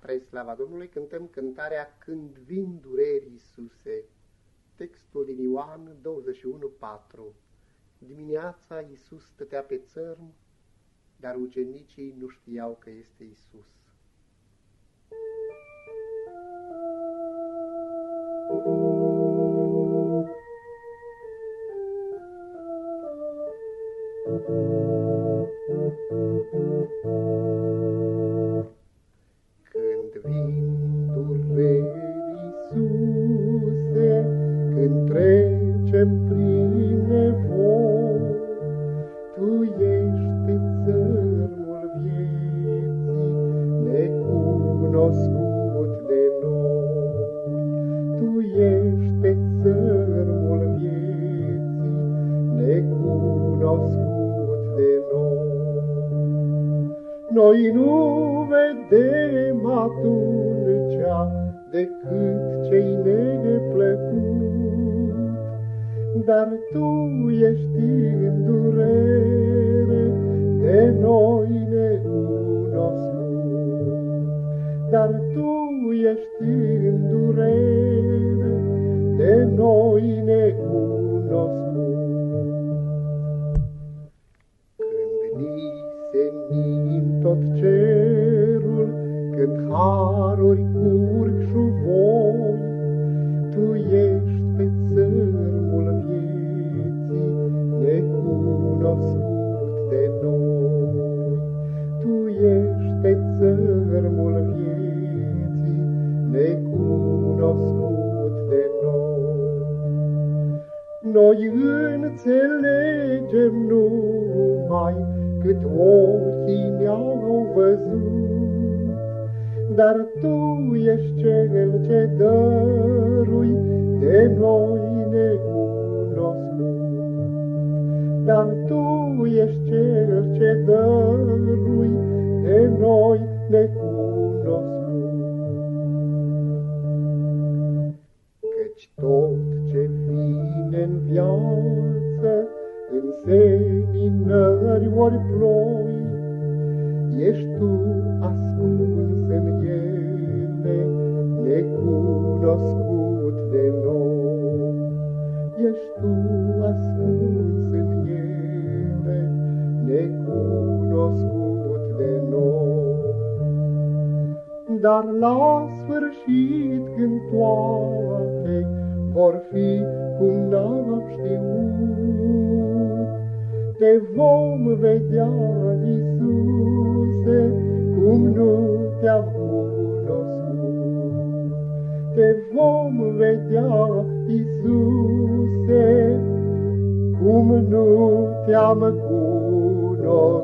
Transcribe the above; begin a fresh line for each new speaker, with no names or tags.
Spre slava Domnului cântăm cântarea Când vin dureri, Iisuse. Textul din Ioan 21:4. Dimineața Iisus stătea pe țărm, dar ucenicii nu știau că este Iisus.
trecem noi. Noi nu vedem atunci decât cei neplăcut, dar Tu ești în durere de noi necunoscut. Dar Tu ești în durere de noi necunoscut.
Când ni se nin tot cerul, când haruri curg șuvoi, Tu ești pe țărmul necunoscut de noi. Tu ești pe țărmul vieții, necunoscut de noi. Noi înțelegem numai cât ochii ne-au văzut, dar Tu ești Cel ce dărui în seninări ori ploi, ești Tu ascuns în ele, necunoscut de noi. Ești Tu ascuns în necunoscut de noi. Dar la sfârșit te vom vedea, Iisuse, cum nu te-am cunoscut. Te vom vedea, Iisuse, cum nu te-am cunoscut.